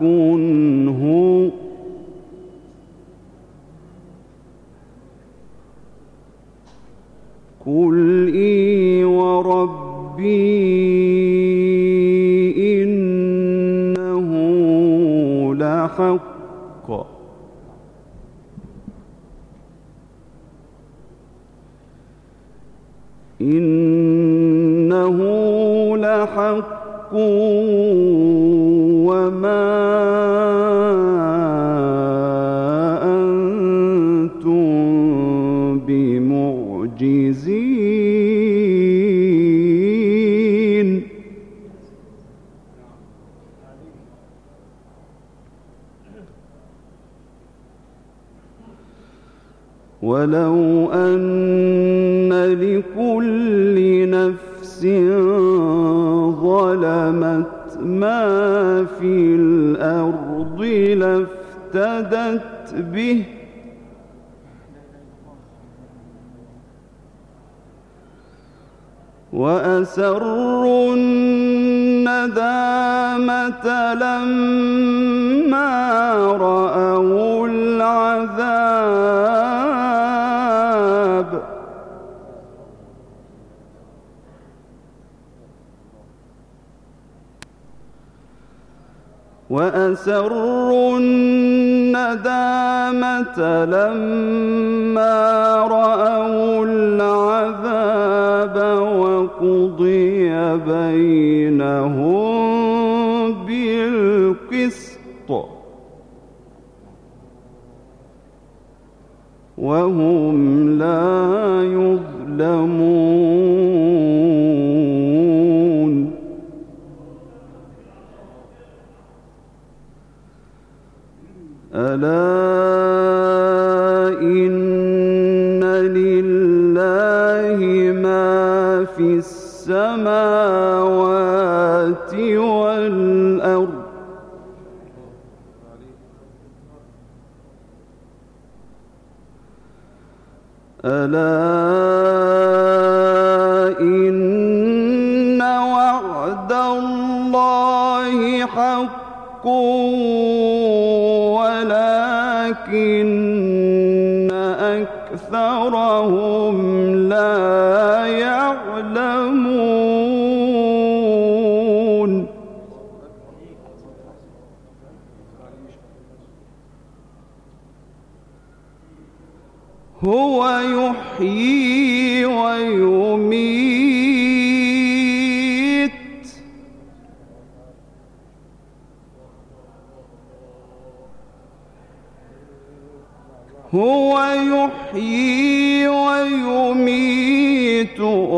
هو قل إي وربي إنه لحق. إنه لحق. ما في الأرض لافتدت به. وأسروا الندامة لما رأوا وأسروا الندامة لما رأوا العذاب وقضي بينهم بالقسط وهم لا يظلمون. أكثرهم لا يعلمون. هو يحيي ويميت. هو يحيي ويميت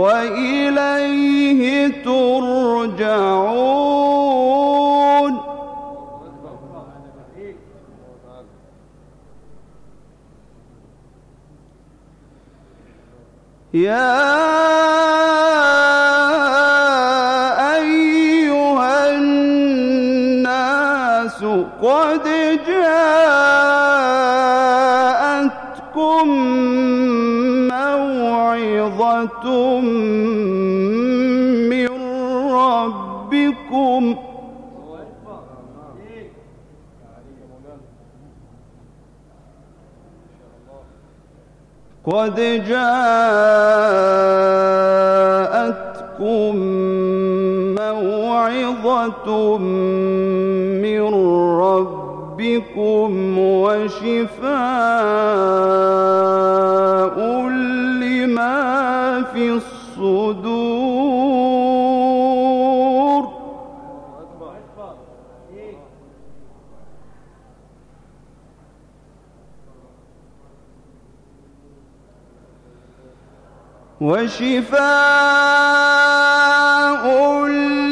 وإليه ترجعون. يا موعظة من ربكم. قد جاءتكم موعظة من ربكم وشفاء في الصدور. وشفاء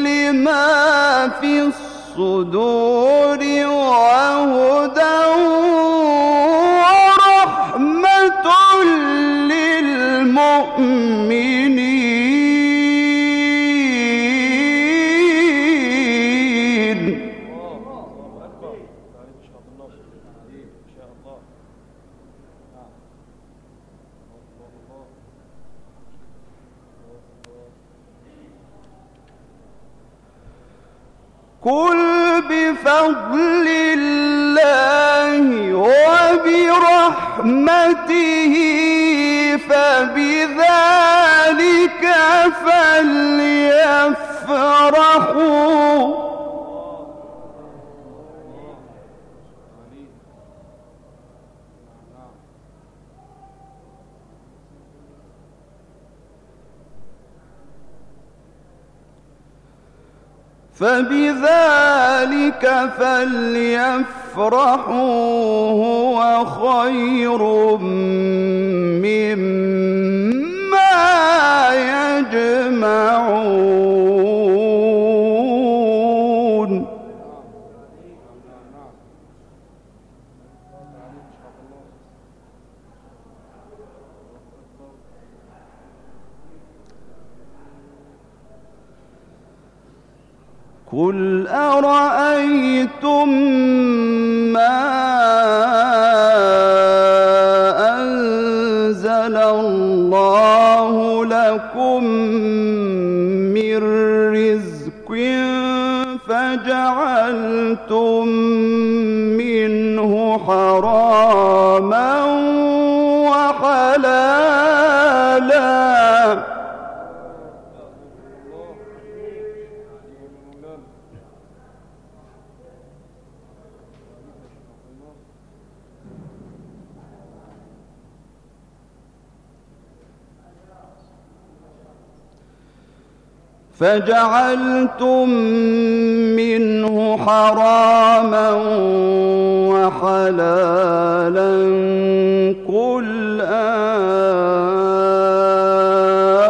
لما في الصدور وهدى ورحمة قل بفضل الله وبرحمته فبذلك فليفرحوا فبذلك فليفرحوا هو خير مما يجمعون. فجعلتم منه حراما وحلالا قل آه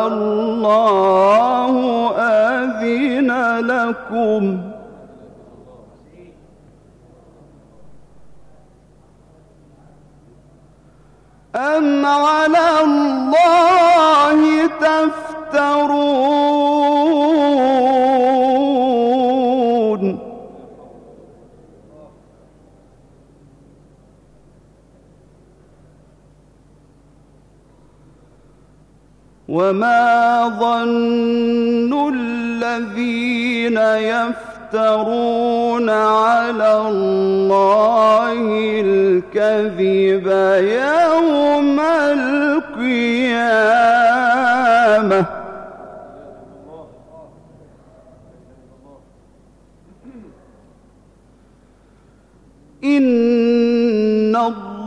الله أذن لكم. وما ظن الذين يفترون على الله الكذب يوم القيامة إن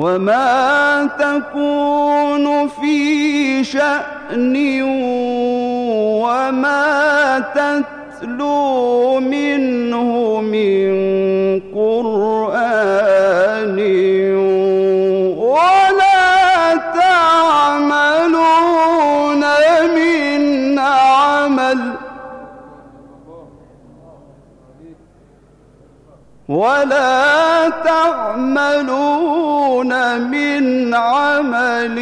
وما تكون في شأن وما تتلو منه من قرآن ولا تعملون من عمل ولا تعملون من عمل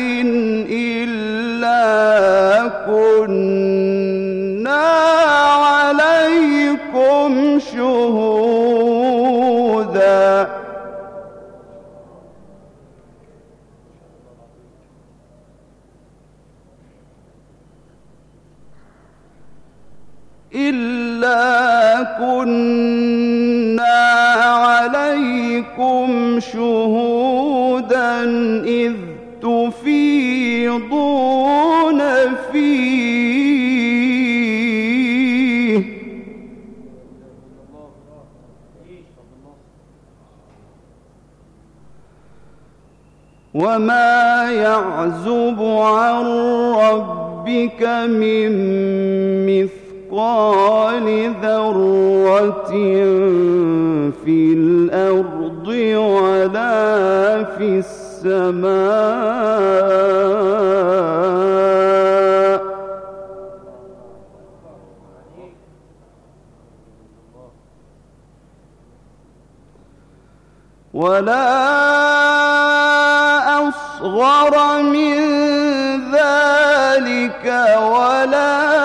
إلا كنا عليكم شهودا. إلا كنا عليكم شهودا. يفيضون فيه. وما يعزب عن ربك من مثقال ذرة في الأرض ولا في السماء ولا أصغر من ذلك ولا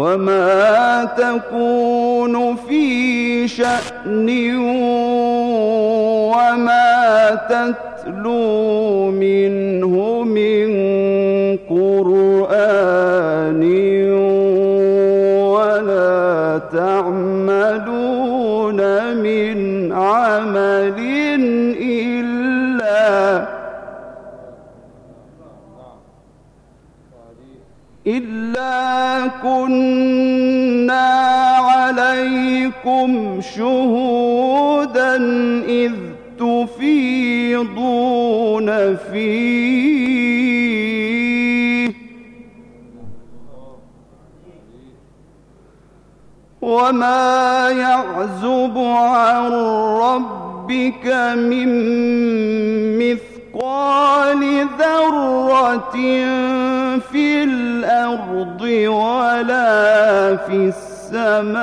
وما تكون في شأن وما تتلو منه من قرآن إلا كنا عليكم شهودا إذ تفيضون فيه وما يعزب عن ربك من مثقال ذرة في الأرض ولا في السماء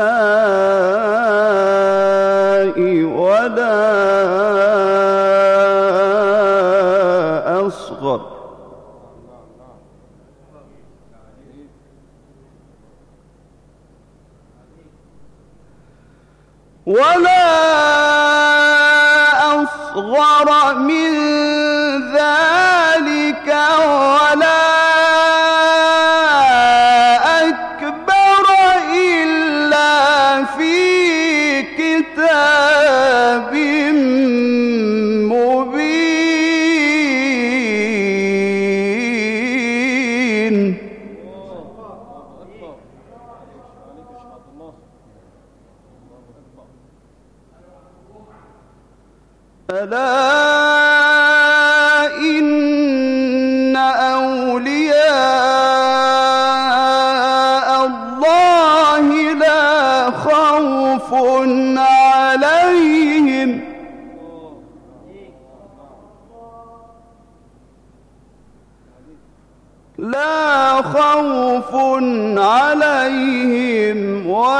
ولا أصغر. ولا أصغر من ذلك ولا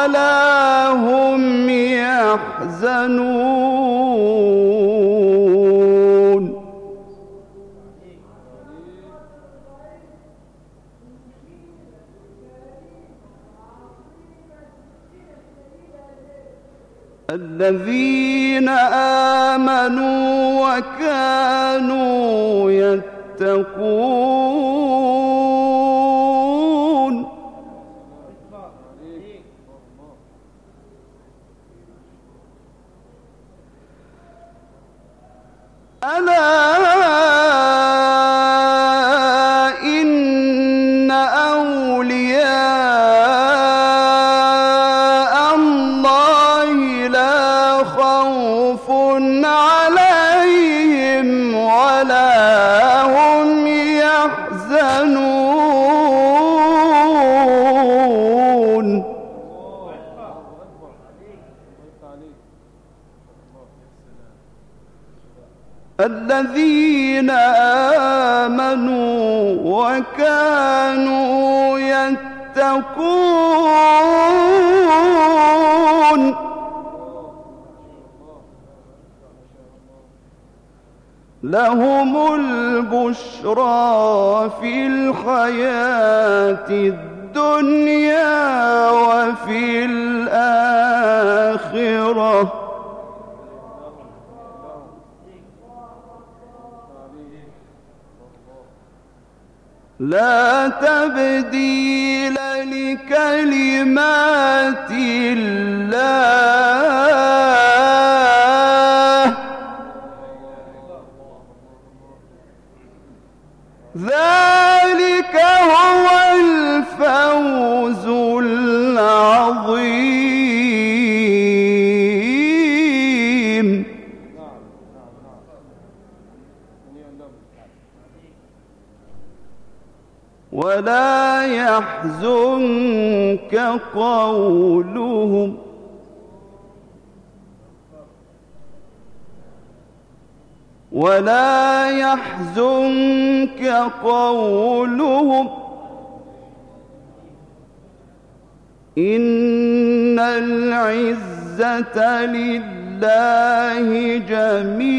ولا هم يحزنون. الذين آمنوا وكانوا يتقون. يتقون لهم البشرى في الحياة الدنيا وفي الآخرة. لا تبديل لكلمات الله. ذلك هو الفوز العظيم. يحزنك قولهم. ولا يحزنك قولهم. إن العزة لله جميعا.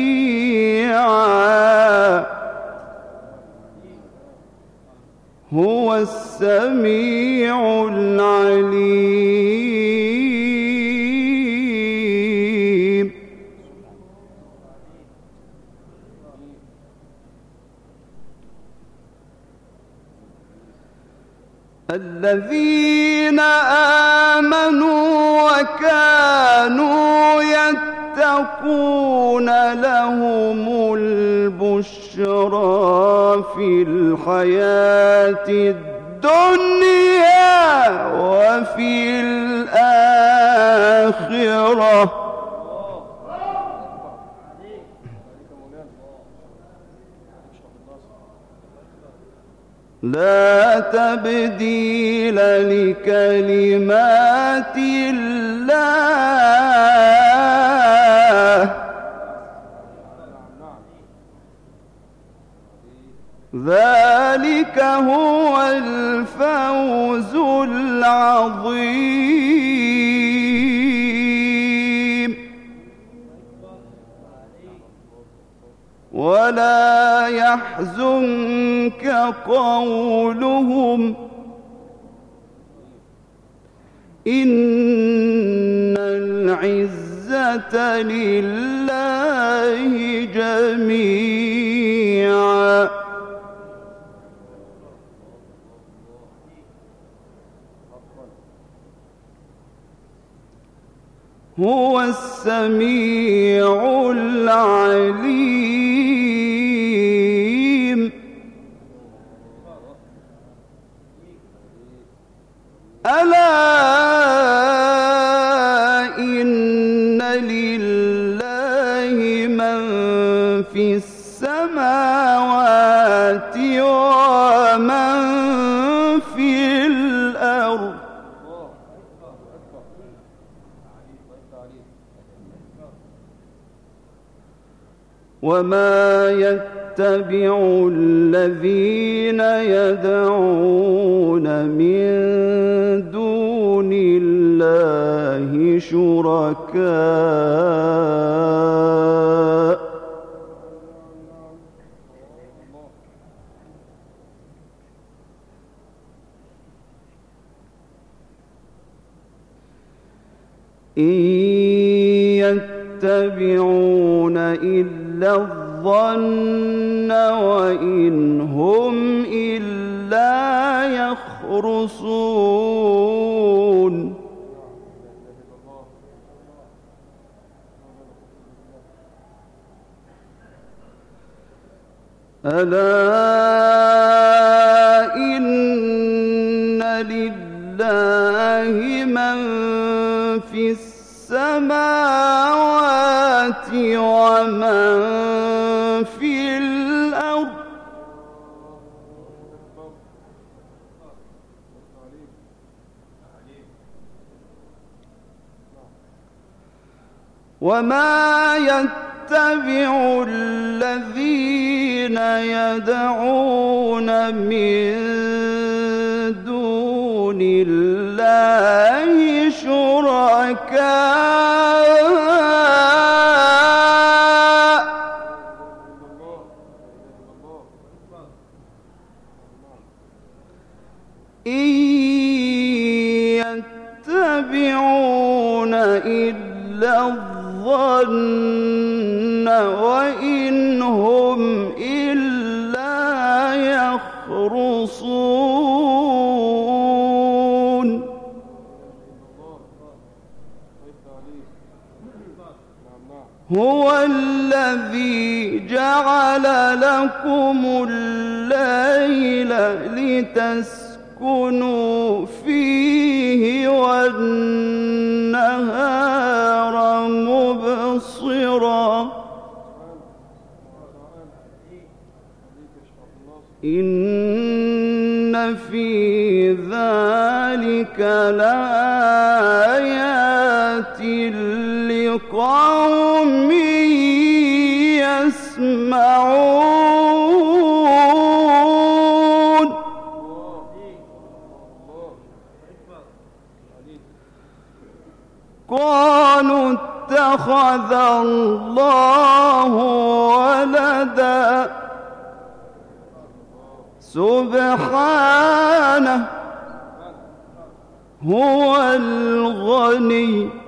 هو السميع العليم. الذين آمنوا وكانوا يتقون لهم البشرى. في الحياة الدنيا وفي الآخرة. لا تبديل لكلمات الله قولهم إن العزة لله جميعا هو السميع العليم ألا إن لله من في السماوات ومن في الأرض وما يتبع الذين يدعون من الله شركاء. إن يتبعون إلا الظن وإن هم إلا يخرصون. ألا إن لله من في السماوات ومن في الأرض. وما يتبع الذين يدعون من دون الله شركاء هو الذي جعل لكم الليل لتسكنوا فيه والنهار مبصرا. إن في ذلك لآيات لقوم يسمعون. قالوا اتخذ الله ولدا. سبحانه هو الغني.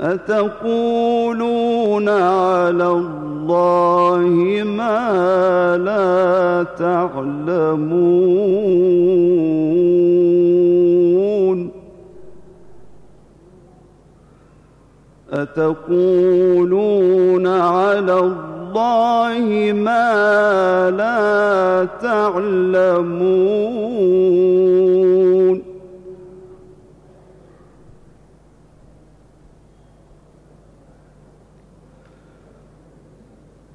أتقولون على الله ما لا تعلمون؟ أتقولون على الله ما لا تعلمون؟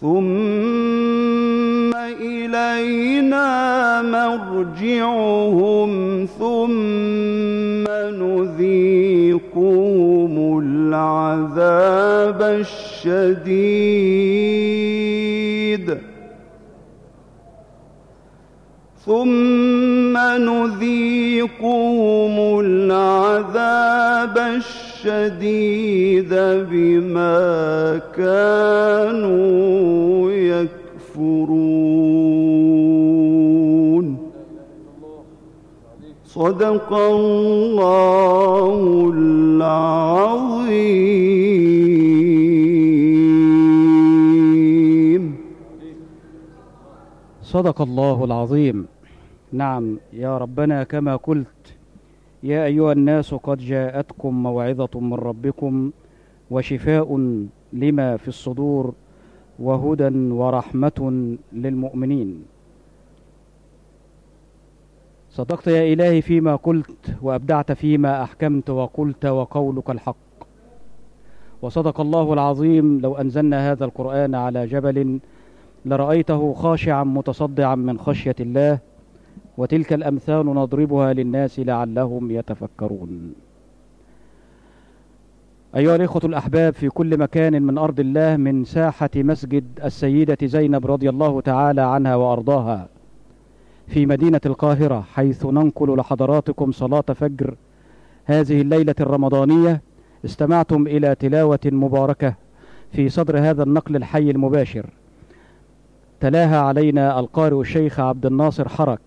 ثم إلينا مرجعهم ثم نذيقهم العذاب الشديد. ثم نذيقهم العذاب الشديد. بما كانوا يكفرون. صدق الله العظيم. صدق الله العظيم. نعم يا ربنا كما قلت يا أيها الناس قد جاءتكم موعظة من ربكم وشفاء لما في الصدور وهدى ورحمة للمؤمنين. صدقت يا إلهي فيما قلت وأبدعت فيما أحكمت وقلت وقولك الحق. وصدق الله العظيم لو أنزلنا هذا القرآن على جبل لرأيته خاشعا متصدعا من خشية الله وتلك الأمثال نضربها للناس لعلهم يتفكرون. أيها الإخوة الأحباب في كل مكان من أرض الله من ساحة مسجد السيدة زينب رضي الله تعالى عنها وأرضاها في مدينة القاهرة حيث ننقل لحضراتكم صلاة فجر هذه الليلة الرمضانية استمعتم إلى تلاوة مباركة في صدر هذا النقل الحي المباشر. تلاها علينا القارئ الشيخ عبد الناصر حرك.